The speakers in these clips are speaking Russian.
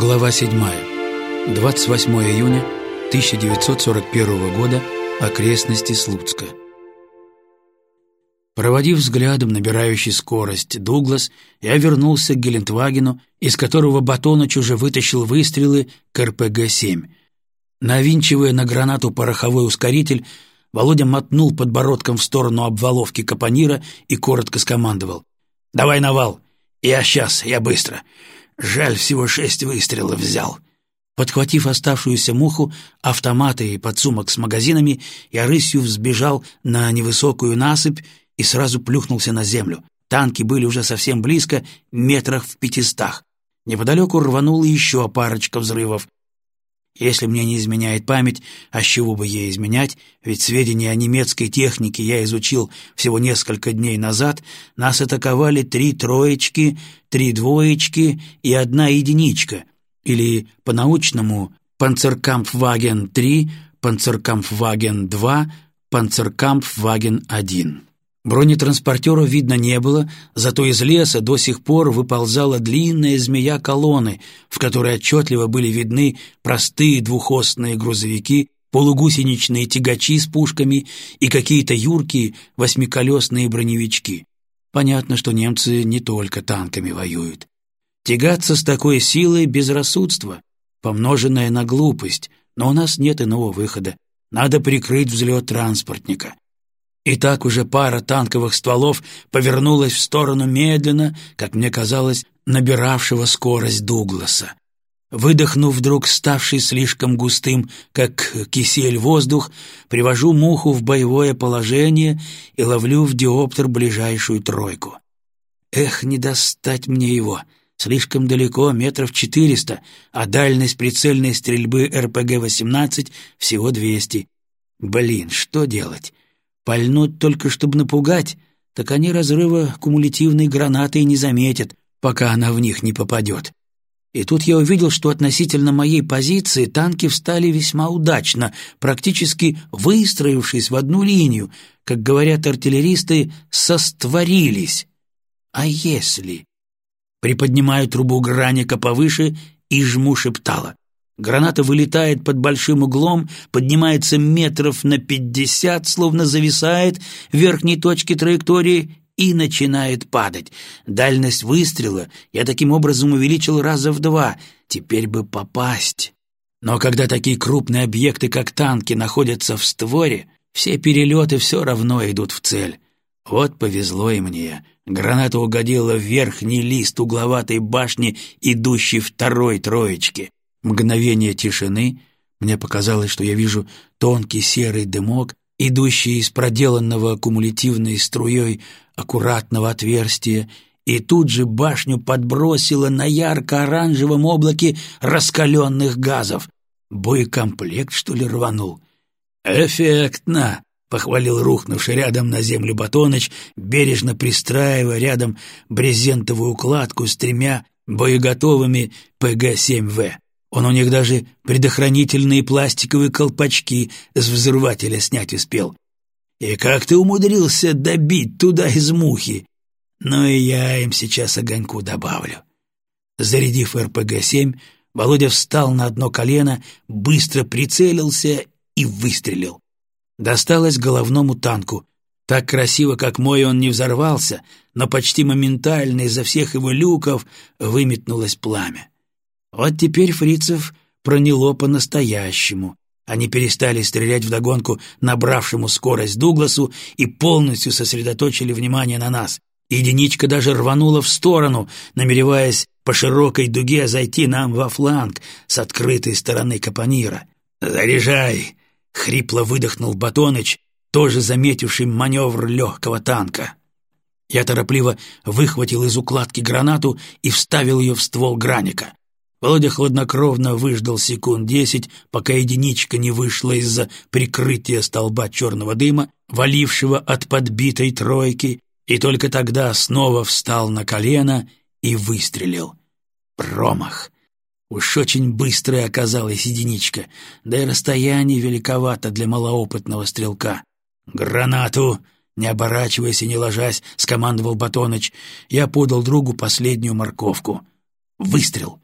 Глава 7. 28 июня 1941 года. Окрестности Слуцка. Проводив взглядом набирающий скорость Дуглас, я вернулся к Гелендвагену, из которого Батоныч уже вытащил выстрелы к РПГ-7. Навинчивая на гранату пороховой ускоритель, Володя мотнул подбородком в сторону обваловки капонира и коротко скомандовал. «Давай навал! Я сейчас, я быстро! Жаль, всего шесть выстрелов взял!» Подхватив оставшуюся муху, автоматы и подсумок с магазинами, я рысью взбежал на невысокую насыпь и сразу плюхнулся на землю. Танки были уже совсем близко, метрах в пятистах. Неподалеку рванула еще парочка взрывов. Если мне не изменяет память, а с чего бы ей изменять, ведь сведения о немецкой технике я изучил всего несколько дней назад, нас атаковали три троечки, три двоечки и одна единичка, или по-научному «Панцеркампфваген-3», «Панцеркампфваген-2», «Панцеркампфваген-1». Бронетранспортера видно не было, зато из леса до сих пор выползала длинная змея колонны, в которой отчетливо были видны простые двухосные грузовики, полугусеничные тягачи с пушками и какие-то юркие восьмиколесные броневички. Понятно, что немцы не только танками воюют. Тягаться с такой силой — безрассудство, помноженное на глупость, но у нас нет иного выхода. Надо прикрыть взлет транспортника. И так уже пара танковых стволов повернулась в сторону медленно, как мне казалось, набиравшего скорость Дугласа. Выдохнув вдруг ставший слишком густым, как кисель воздух, привожу муху в боевое положение и ловлю в диоптер ближайшую тройку. Эх, не достать мне его! Слишком далеко, метров четыреста, а дальность прицельной стрельбы РПГ-18 всего двести. Блин, что делать? Пальнуть только чтобы напугать, так они разрыва кумулятивной гранаты и не заметят, пока она в них не попадет. И тут я увидел, что относительно моей позиции танки встали весьма удачно, практически выстроившись в одну линию, как говорят артиллеристы, состворились. А если? Приподнимаю трубу граника повыше и жму шептала. Граната вылетает под большим углом, поднимается метров на пятьдесят, словно зависает в верхней точке траектории и начинает падать. Дальность выстрела я таким образом увеличил раза в два. Теперь бы попасть. Но когда такие крупные объекты, как танки, находятся в створе, все перелеты все равно идут в цель. Вот повезло и мне. Граната угодила в верхний лист угловатой башни, идущей второй троечки. Мгновение тишины, мне показалось, что я вижу тонкий серый дымок, идущий из проделанного кумулятивной струей аккуратного отверстия, и тут же башню подбросило на ярко-оранжевом облаке раскаленных газов. Боекомплект, что ли, рванул? «Эффектно!» — похвалил рухнувший рядом на землю Батоныч, бережно пристраивая рядом брезентовую укладку с тремя боеготовыми ПГ-7В. Он у них даже предохранительные пластиковые колпачки с взрывателя снять успел. И как ты умудрился добить туда из мухи? Ну и я им сейчас огоньку добавлю. Зарядив РПГ-7, Володя встал на одно колено, быстро прицелился и выстрелил. Досталось головному танку. Так красиво, как мой, он не взорвался, но почти моментально изо всех его люков выметнулось пламя. Вот теперь фрицев проняло по-настоящему. Они перестали стрелять вдогонку набравшему скорость Дугласу и полностью сосредоточили внимание на нас. Единичка даже рванула в сторону, намереваясь по широкой дуге зайти нам во фланг с открытой стороны капонира. «Заряжай!» — хрипло выдохнул Батоныч, тоже заметивший маневр легкого танка. Я торопливо выхватил из укладки гранату и вставил ее в ствол граника. Володя хладнокровно выждал секунд десять, пока единичка не вышла из-за прикрытия столба черного дыма, валившего от подбитой тройки, и только тогда снова встал на колено и выстрелил. Промах. Уж очень быстрая оказалась единичка, да и расстояние великовато для малоопытного стрелка. «Гранату!» Не оборачиваясь и не ложась, скомандовал Батоныч. Я подал другу последнюю морковку. Выстрел.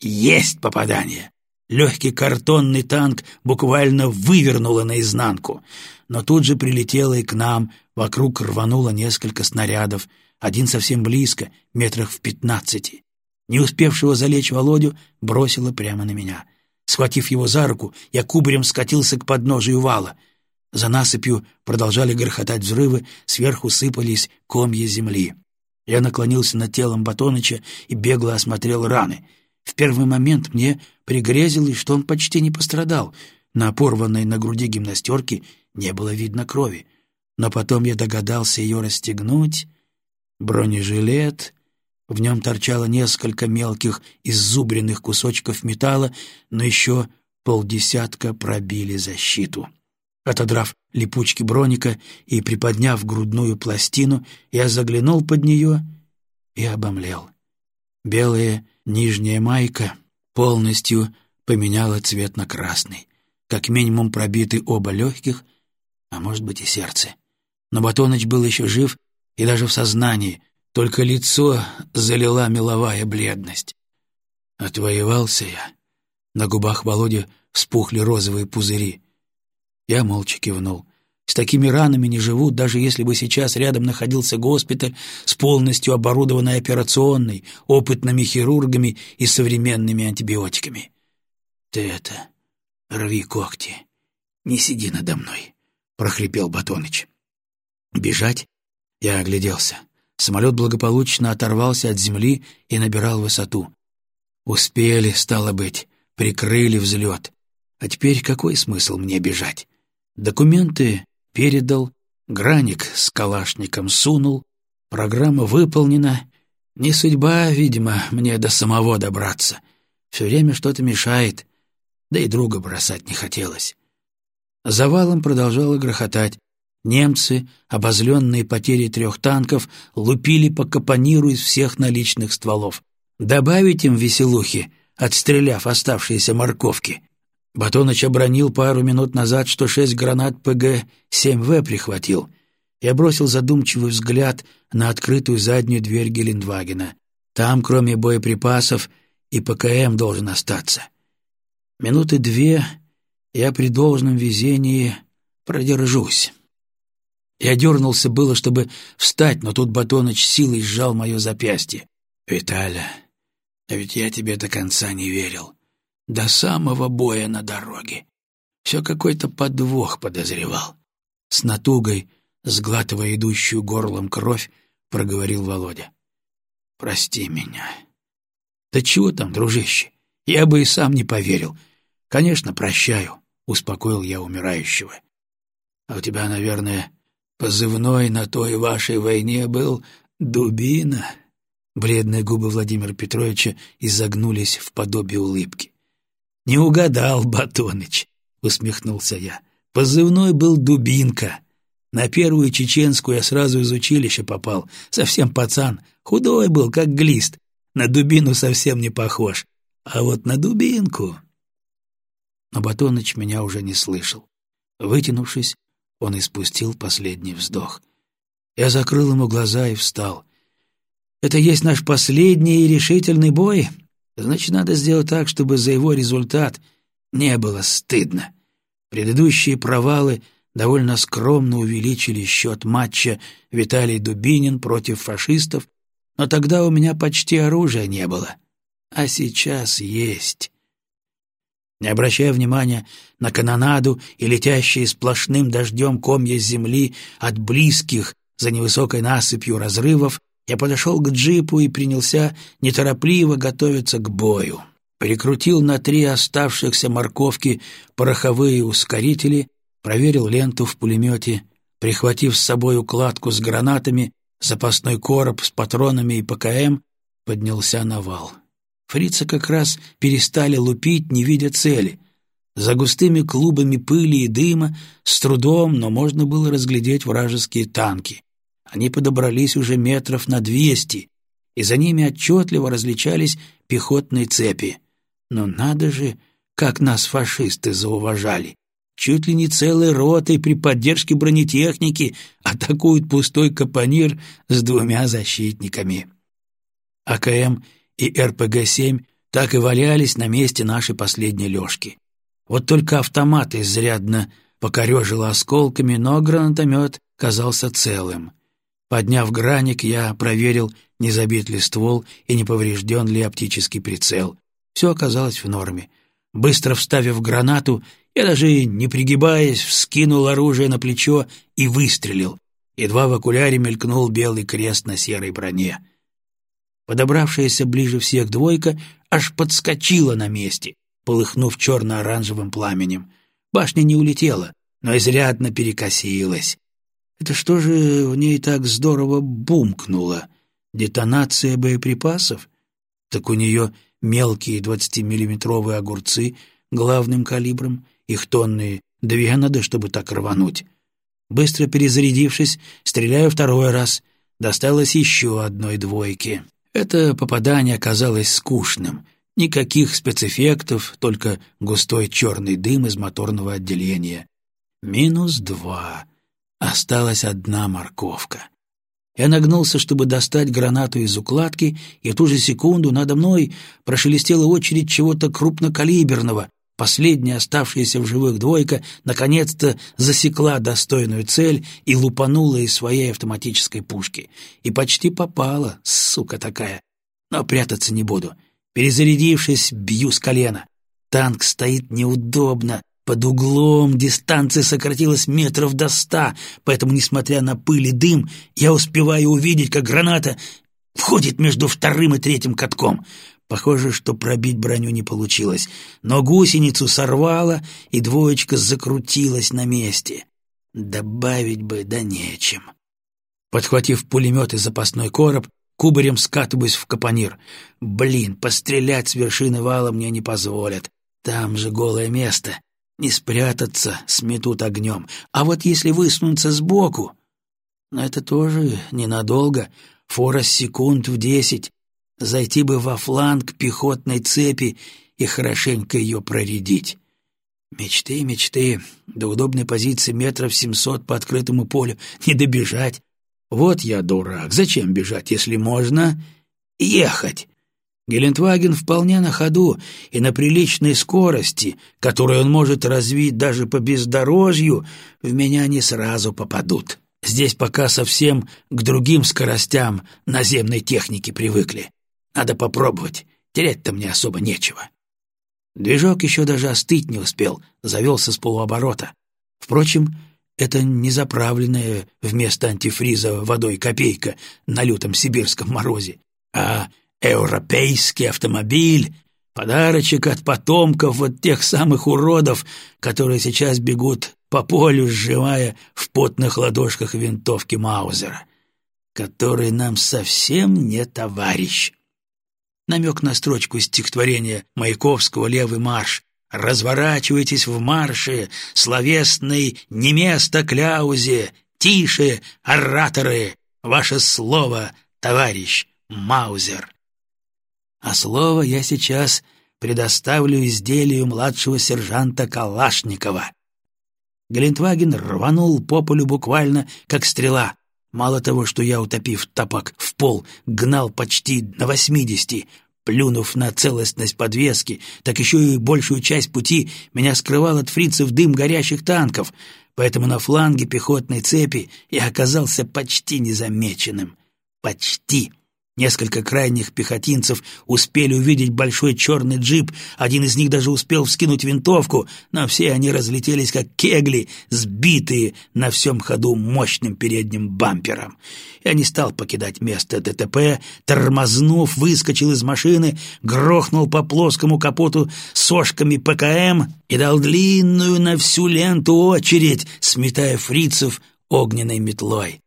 Есть попадание! Легкий картонный танк буквально вывернуло наизнанку, но тут же прилетело и к нам, вокруг рвануло несколько снарядов, один совсем близко, метрах в пятнадцати. Не успевшего залечь Володю бросило прямо на меня. Схватив его за руку, я кубарем скатился к подножию вала. За насыпью продолжали грохотать взрывы, сверху сыпались комья земли. Я наклонился над телом Батоныча и бегло осмотрел раны. В первый момент мне пригрезилось, что он почти не пострадал. На порванной на груди гимнастерке не было видно крови. Но потом я догадался ее расстегнуть. Бронежилет, в нем торчало несколько мелких иззубренных кусочков металла, но еще полдесятка пробили защиту. Отодрав липучки броника и приподняв грудную пластину, я заглянул под нее и обомлел. Белая нижняя майка полностью поменяла цвет на красный. Как минимум пробиты оба легких, а может быть и сердце. Но Батоныч был еще жив и даже в сознании, только лицо залила меловая бледность. Отвоевался я. На губах Володи вспухли розовые пузыри. Я молча кивнул. С такими ранами не живут, даже если бы сейчас рядом находился госпиталь с полностью оборудованной операционной, опытными хирургами и современными антибиотиками. «Ты это, рви когти, не сиди надо мной», — прохрипел Батоныч. «Бежать?» Я огляделся. Самолет благополучно оторвался от земли и набирал высоту. Успели, стало быть, прикрыли взлет. А теперь какой смысл мне бежать? Документы передал, граник с калашником сунул, программа выполнена. Не судьба, видимо, мне до самого добраться. Все время что-то мешает, да и друга бросать не хотелось. Завалом продолжало грохотать. Немцы, обозленные потерей трех танков, лупили по капониру из всех наличных стволов. Добавить им веселухи, отстреляв оставшиеся морковки. Батоныч обронил пару минут назад, что шесть гранат ПГ-7В прихватил. Я бросил задумчивый взгляд на открытую заднюю дверь Гелендвагена. Там, кроме боеприпасов, и ПКМ должен остаться. Минуты две я при должном везении продержусь. Я дернулся было, чтобы встать, но тут Батоныч силой сжал мое запястье. «Виталя, а ведь я тебе до конца не верил. До самого боя на дороге. Все какой-то подвох подозревал». С натугой, сглатывая идущую горлом кровь, проговорил Володя. «Прости меня». «Да чего там, дружище? Я бы и сам не поверил. Конечно, прощаю», — успокоил я умирающего. «А у тебя, наверное, Позывной на той вашей войне был «Дубина». Бледные губы Владимира Петровича изогнулись в подобие улыбки. «Не угадал, Батоныч», — усмехнулся я. «Позывной был «Дубинка». На первую чеченскую я сразу из училища попал. Совсем пацан. Худой был, как глист. На дубину совсем не похож. А вот на дубинку... Но Батоныч меня уже не слышал. Вытянувшись, он испустил последний вздох. Я закрыл ему глаза и встал. «Это есть наш последний и решительный бой? Значит, надо сделать так, чтобы за его результат не было стыдно. Предыдущие провалы довольно скромно увеличили счет матча Виталий Дубинин против фашистов, но тогда у меня почти оружия не было. А сейчас есть». Не обращая внимания на канонаду и летящие сплошным дождем комья земли от близких за невысокой насыпью разрывов, я подошел к джипу и принялся неторопливо готовиться к бою. Прикрутил на три оставшихся морковки пороховые ускорители, проверил ленту в пулемете, прихватив с собой укладку с гранатами, запасной короб с патронами и ПКМ, поднялся на вал. Фрица как раз перестали лупить, не видя цели. За густыми клубами пыли и дыма с трудом, но можно было разглядеть вражеские танки. Они подобрались уже метров на двести, и за ними отчетливо различались пехотные цепи. Но надо же, как нас фашисты зауважали! Чуть ли не целой ротой при поддержке бронетехники атакуют пустой капонир с двумя защитниками. АКМ и РПГ-7 так и валялись на месте нашей последней лёжки. Вот только автомат изрядно покорежило осколками, но гранатомет казался целым. Подняв граник, я проверил, не забит ли ствол и не поврежден ли оптический прицел. Все оказалось в норме. Быстро вставив гранату, я даже не пригибаясь, вскинул оружие на плечо и выстрелил. Едва в окуляре мелькнул белый крест на серой броне. Подобравшаяся ближе всех двойка аж подскочила на месте, полыхнув черно-оранжевым пламенем. Башня не улетела, но изрядно перекосилась. Это что же в ней так здорово бумкнуло? Детонация боеприпасов? Так у нее мелкие двадцатимиллиметровые огурцы главным калибром, их тонны две надо, чтобы так рвануть. Быстро перезарядившись, стреляю второй раз. Досталось еще одной двойке. Это попадание оказалось скучным. Никаких спецэффектов, только густой черный дым из моторного отделения. Минус два. Осталась одна морковка. Я нагнулся, чтобы достать гранату из укладки, и в ту же секунду надо мной прошелестела очередь чего-то крупнокалиберного. Последняя оставшаяся в живых двойка наконец-то засекла достойную цель и лупанула из своей автоматической пушки. И почти попала, сука такая. Но прятаться не буду. Перезарядившись, бью с колена. Танк стоит неудобно, под углом дистанция сократилась метров до ста, поэтому, несмотря на пыль и дым, я успеваю увидеть, как граната входит между вторым и третьим катком. Похоже, что пробить броню не получилось, но гусеницу сорвало, и двоечка закрутилась на месте. Добавить бы да нечем. Подхватив пулемет и запасной короб, кубарем скатываюсь в капонир. Блин, пострелять с вершины вала мне не позволят. Там же голое место. Не спрятаться, сметут огнем. А вот если высунуться сбоку... Но это тоже ненадолго. Фора секунд в десять. Зайти бы во фланг пехотной цепи и хорошенько ее проредить. Мечты, мечты. До удобной позиции метров семьсот по открытому полю не добежать. Вот я дурак. Зачем бежать, если можно ехать? Гелендваген вполне на ходу и на приличной скорости, которую он может развить даже по бездорожью, в меня не сразу попадут. Здесь пока совсем к другим скоростям наземной техники привыкли. Надо попробовать, терять-то мне особо нечего. Движок еще даже остыть не успел, завелся с полуоборота. Впрочем, это не заправленная вместо антифриза водой копейка на лютом сибирском морозе, а Европейский автомобиль — подарочек от потомков вот тех самых уродов, которые сейчас бегут по полю, сжимая в потных ладошках винтовки Маузера, который нам совсем не товарищ. Намек на строчку стихотворения Маяковского «Левый марш», «Разворачивайтесь в марше, словесный не место кляузе, тише, ораторы, ваше слово, товарищ Маузер» а слово я сейчас предоставлю изделию младшего сержанта Калашникова. Глинтваген рванул по полю буквально, как стрела. Мало того, что я, утопив топок в пол, гнал почти на восьмидесяти, плюнув на целостность подвески, так еще и большую часть пути меня скрывал от фрицев дым горящих танков, поэтому на фланге пехотной цепи я оказался почти незамеченным. Почти. Несколько крайних пехотинцев успели увидеть большой черный джип, один из них даже успел вскинуть винтовку, но все они разлетелись как кегли, сбитые на всем ходу мощным передним бампером. Я не стал покидать место ДТП, тормознув, выскочил из машины, грохнул по плоскому капоту сошками ПКМ и дал длинную на всю ленту очередь, сметая фрицев огненной метлой.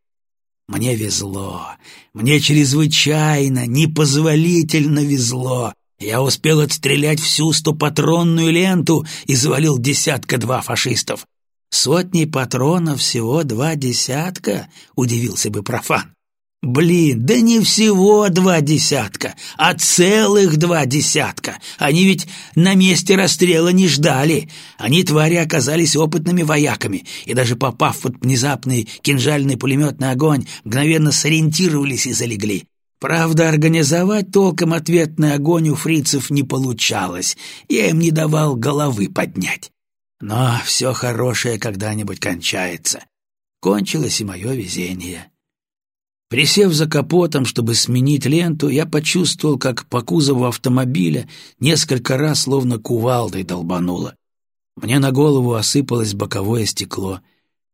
Мне везло. Мне чрезвычайно, непозволительно везло. Я успел отстрелять всю стопатронную ленту и завалил десятка-два фашистов. Сотни патронов всего два десятка, удивился бы профан. Блин, да не всего два десятка, а целых два десятка. Они ведь на месте расстрела не ждали. Они, твари, оказались опытными вояками, и даже попав под внезапный кинжальный пулеметный огонь, мгновенно сориентировались и залегли. Правда, организовать толком ответный огонь у фрицев не получалось, я им не давал головы поднять. Но все хорошее когда-нибудь кончается. Кончилось и мое везение. Присев за капотом, чтобы сменить ленту, я почувствовал, как по кузову автомобиля несколько раз словно кувалдой долбануло. Мне на голову осыпалось боковое стекло.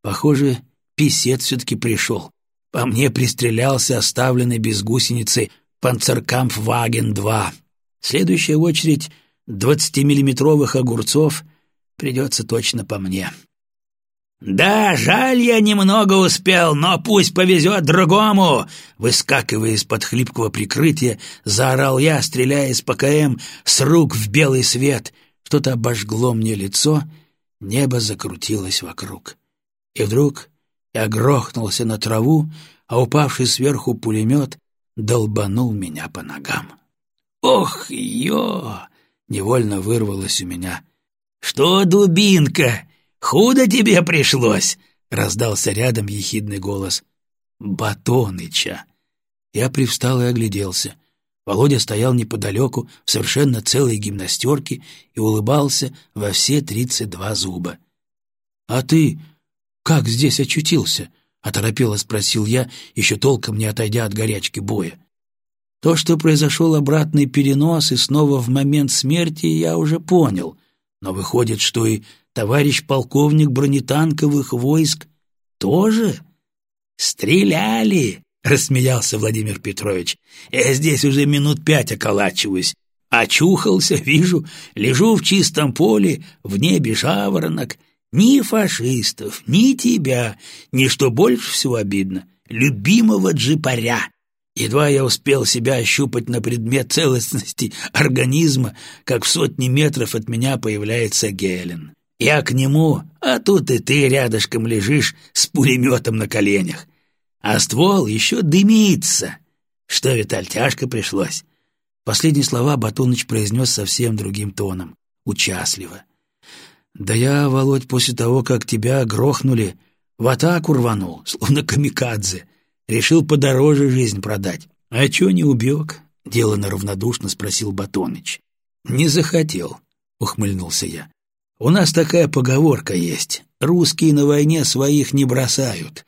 Похоже, писец все-таки пришел. По мне пристрелялся оставленный без гусеницы «Панцеркампфваген-2». Следующая очередь двадцатимиллиметровых огурцов придется точно по мне. «Да, жаль, я немного успел, но пусть повезет другому!» Выскакивая из-под хлипкого прикрытия, заорал я, стреляя из ПКМ с рук в белый свет. Что-то обожгло мне лицо, небо закрутилось вокруг. И вдруг я грохнулся на траву, а упавший сверху пулемет долбанул меня по ногам. «Ох, ё!» — невольно вырвалось у меня. «Что, дубинка, худо тебе пришлось?» — раздался рядом ехидный голос. «Батоныча!» Я привстал и огляделся. Володя стоял неподалеку в совершенно целой гимнастерке и улыбался во все тридцать два зуба. «А ты как здесь очутился?» — оторопело спросил я, еще толком не отойдя от горячки боя. То, что произошел обратный перенос и снова в момент смерти, я уже понял. Но выходит, что и товарищ полковник бронетанковых войск тоже? «Стреляли!» — рассмеялся Владимир Петрович. «Я здесь уже минут пять околачиваюсь. Очухался, вижу, лежу в чистом поле, в небе жаворонок, ни фашистов, ни тебя, ни, что больше всего обидно, любимого джипаря. Едва я успел себя ощупать на предмет целостности организма, как в сотни метров от меня появляется Гелен. Я к нему, а тут и ты рядышком лежишь с пулеметом на коленях. А ствол еще дымится. Что, Виталь, тяжко пришлось? Последние слова Батоныч произнес совсем другим тоном, участливо. «Да я, Володь, после того, как тебя грохнули, в атаку рванул, словно камикадзе. Решил подороже жизнь продать. А чё не убег?» — делано равнодушно спросил Батоныч. «Не захотел», — ухмыльнулся я. «У нас такая поговорка есть. Русские на войне своих не бросают».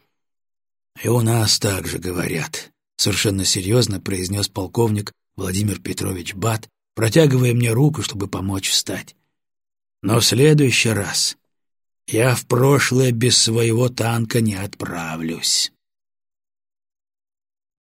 «И у нас так же говорят», — совершенно серьезно произнес полковник Владимир Петрович Бат, протягивая мне руку, чтобы помочь встать. Но в следующий раз я в прошлое без своего танка не отправлюсь.